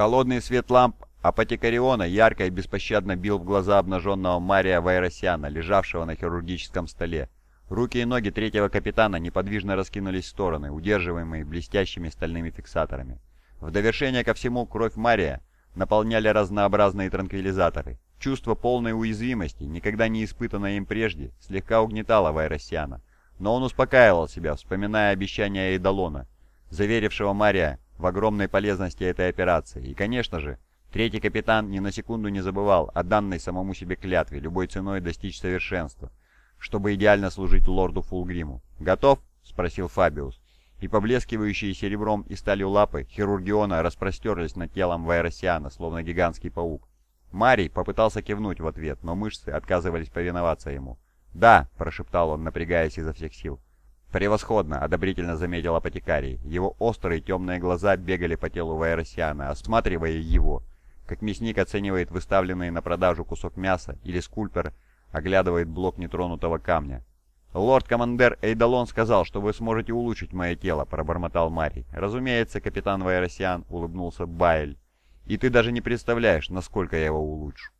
Холодный свет ламп Апотекариона ярко и беспощадно бил в глаза обнаженного Мария Вайросяна, лежавшего на хирургическом столе. Руки и ноги третьего капитана неподвижно раскинулись в стороны, удерживаемые блестящими стальными фиксаторами. В довершение ко всему, кровь Мария наполняли разнообразные транквилизаторы. Чувство полной уязвимости, никогда не испытанное им прежде, слегка угнетало Вайросяна. Но он успокаивал себя, вспоминая обещания Эйдалона, заверившего Мария в огромной полезности этой операции. И, конечно же, третий капитан ни на секунду не забывал о данной самому себе клятве любой ценой достичь совершенства, чтобы идеально служить лорду Фулгриму. «Готов?» — спросил Фабиус. И поблескивающие серебром и сталью лапы Хирургиона распростерлись над телом Вайросиана, словно гигантский паук. Марий попытался кивнуть в ответ, но мышцы отказывались повиноваться ему. «Да», — прошептал он, напрягаясь изо всех сил. «Превосходно!» — одобрительно заметил апотекарий. Его острые темные глаза бегали по телу Вайросиана, осматривая его, как мясник оценивает выставленный на продажу кусок мяса или скульптор оглядывает блок нетронутого камня. «Лорд-командер Эйдалон сказал, что вы сможете улучшить мое тело», — пробормотал Марий. «Разумеется, капитан Вайросиан», — улыбнулся Байль. «И ты даже не представляешь, насколько я его улучшу».